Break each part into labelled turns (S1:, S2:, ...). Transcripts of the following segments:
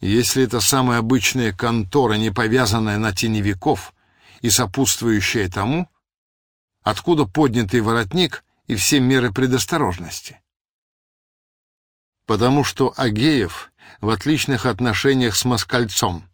S1: Если это самая обычная контора, не повязанная на теневиков и сопутствующая тому, откуда поднятый воротник и все меры предосторожности? Потому что Агеев в отличных отношениях с Москальцом.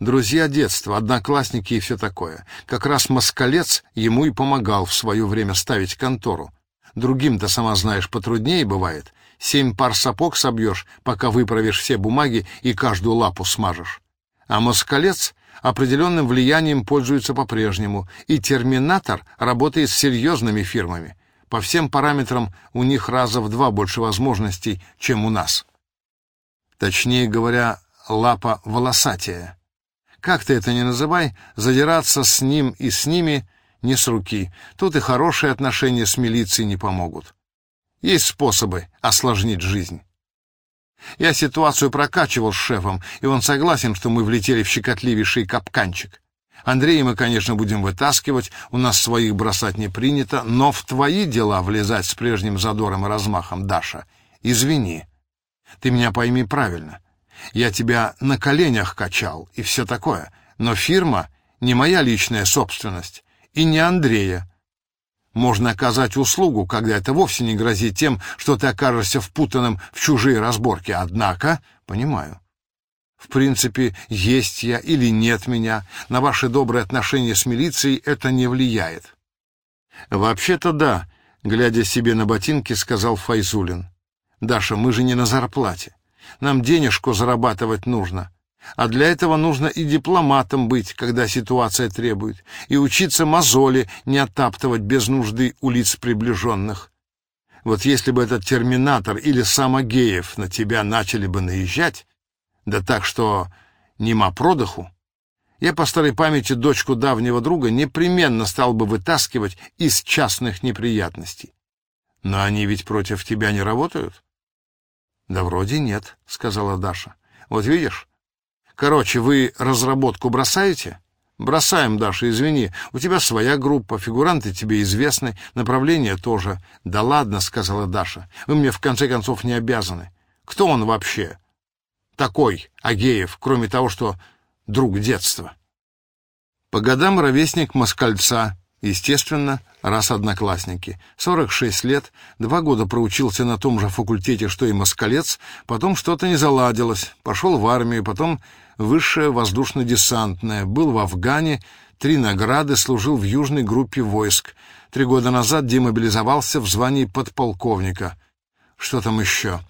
S1: Друзья детства, одноклассники и все такое. Как раз Москалец ему и помогал в свое время ставить контору. Другим-то, сама знаешь, потруднее бывает. Семь пар сапог собьешь, пока выправишь все бумаги и каждую лапу смажешь. А москалец определенным влиянием пользуется по-прежнему, и терминатор работает с серьезными фирмами. По всем параметрам у них раза в два больше возможностей, чем у нас. Точнее говоря, лапа волосатая. Как ты это ни называй, задираться с ним и с ними не с руки. Тут и хорошие отношения с милицией не помогут. Есть способы осложнить жизнь. Я ситуацию прокачивал с шефом, и он согласен, что мы влетели в щекотливейший капканчик. Андрея мы, конечно, будем вытаскивать, у нас своих бросать не принято, но в твои дела влезать с прежним задором и размахом, Даша, извини. Ты меня пойми правильно. Я тебя на коленях качал и все такое, но фирма не моя личная собственность и не Андрея, можно оказать услугу, когда это вовсе не грозит тем, что ты окажешься впутанным в чужие разборки. Однако, понимаю, в принципе, есть я или нет меня, на ваши добрые отношения с милицией это не влияет. Вообще-то да, глядя себе на ботинки, сказал Файзулин. Даша, мы же не на зарплате. Нам денежку зарабатывать нужно. А для этого нужно и дипломатом быть, когда ситуация требует, и учиться мозоли не оттаптывать без нужды у лиц приближенных. Вот если бы этот терминатор или сам Агеев на тебя начали бы наезжать, да так что нема продыху, я по старой памяти дочку давнего друга непременно стал бы вытаскивать из частных неприятностей. Но они ведь против тебя не работают? — Да вроде нет, — сказала Даша. — Вот видишь, Короче, вы разработку бросаете? Бросаем, Даша, извини. У тебя своя группа, фигуранты тебе известны, направление тоже. Да ладно, сказала Даша. Вы мне в конце концов не обязаны. Кто он вообще? Такой, Агеев, кроме того, что друг детства. По годам ровесник москальца, естественно, раз одноклассники. 46 лет, два года проучился на том же факультете, что и москалец, потом что-то не заладилось, пошел в армию, потом высшее воздушно-десантное, был в Афгане, три награды, служил в южной группе войск. Три года назад демобилизовался в звании подполковника. Что там еще?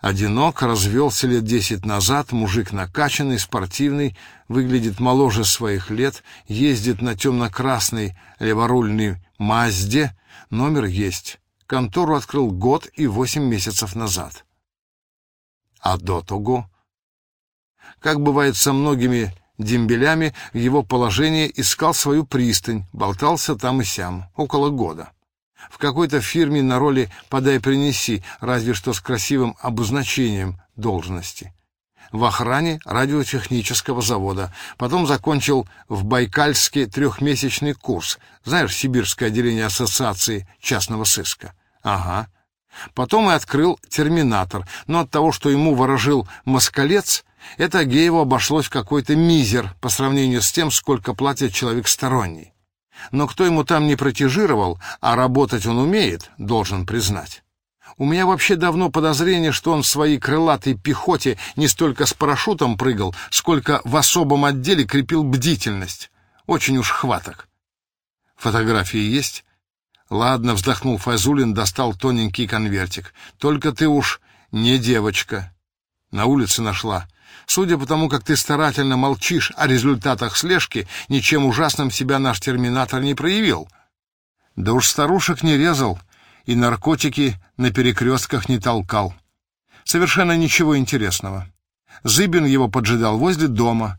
S1: Одинок, развелся лет десять назад, мужик накачанный, спортивный, выглядит моложе своих лет, ездит на темно-красной леворульной Мазде, номер есть. Контору открыл год и восемь месяцев назад. А до того как бывает со многими дембелями, в его положении искал свою пристань, болтался там и сям, около года. В какой-то фирме на роли «подай-принеси», разве что с красивым обозначением должности. В охране радиотехнического завода. Потом закончил в Байкальске трехмесячный курс. Знаешь, сибирское отделение ассоциации частного сыска. Ага. Потом и открыл терминатор, но от того, что ему ворожил москалец, это Гееву обошлось в какой-то мизер по сравнению с тем, сколько платит человек сторонний. Но кто ему там не протежировал, а работать он умеет, должен признать. У меня вообще давно подозрение, что он в своей крылатой пехоте не столько с парашютом прыгал, сколько в особом отделе крепил бдительность. Очень уж хваток. Фотографии есть? Ладно, вздохнул Файзулин, достал тоненький конвертик. Только ты уж не девочка. На улице нашла. Судя по тому, как ты старательно молчишь о результатах слежки, ничем ужасным себя наш терминатор не проявил. Да уж старушек не резал и наркотики на перекрестках не толкал. Совершенно ничего интересного. Зыбин его поджидал возле дома.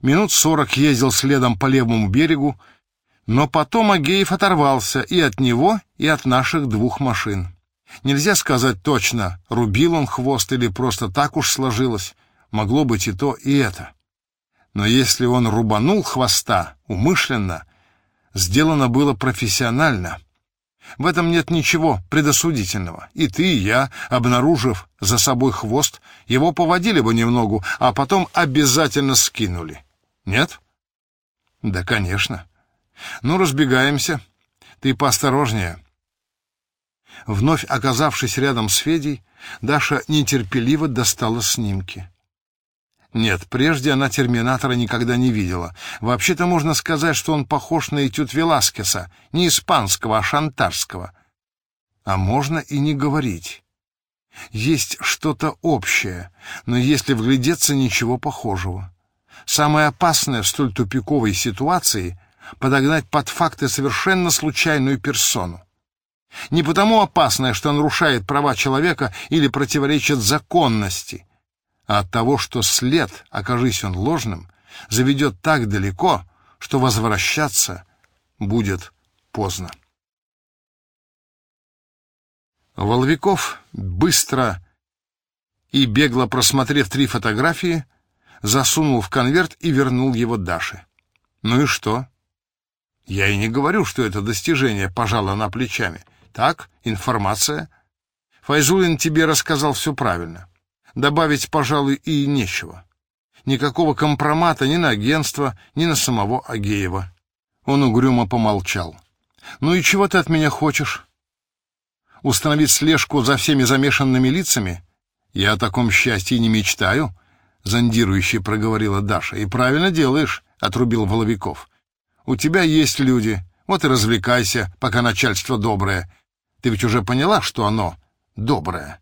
S1: Минут сорок ездил следом по левому берегу, но потом Агеев оторвался и от него, и от наших двух машин. Нельзя сказать точно, рубил он хвост или просто так уж сложилось могло быть и то, и это. Но если он рубанул хвоста умышленно, сделано было профессионально. В этом нет ничего предосудительного. И ты, и я, обнаружив за собой хвост, его поводили бы немногу, а потом обязательно скинули. Нет? Да, конечно. Ну, разбегаемся. Ты поосторожнее. Вновь оказавшись рядом с Федей, Даша нетерпеливо достала снимки. Нет, прежде она «Терминатора» никогда не видела. Вообще-то можно сказать, что он похож на этюд Веласкеса, не испанского, а шантарского. А можно и не говорить. Есть что-то общее, но если вглядеться, ничего похожего. Самое опасное в столь тупиковой ситуации — подогнать под факты совершенно случайную персону. Не потому опасное, что нарушает права человека или противоречит законности — а от того, что след, окажись он ложным, заведет так далеко, что возвращаться будет поздно. Воловиков, быстро и бегло просмотрев три фотографии, засунул в конверт и вернул его Даше. «Ну и что?» «Я и не говорю, что это достижение», — пожала она плечами. «Так, информация. Файзулин тебе рассказал все правильно. Добавить, пожалуй, и нечего. Никакого компромата ни на агентство, ни на самого Агеева. Он угрюмо помолчал. «Ну и чего ты от меня хочешь? Установить слежку за всеми замешанными лицами? Я о таком счастье не мечтаю», — зондирующе проговорила Даша. «И правильно делаешь», — отрубил Воловиков. «У тебя есть люди, вот и развлекайся, пока начальство доброе. Ты ведь уже поняла, что оно доброе?»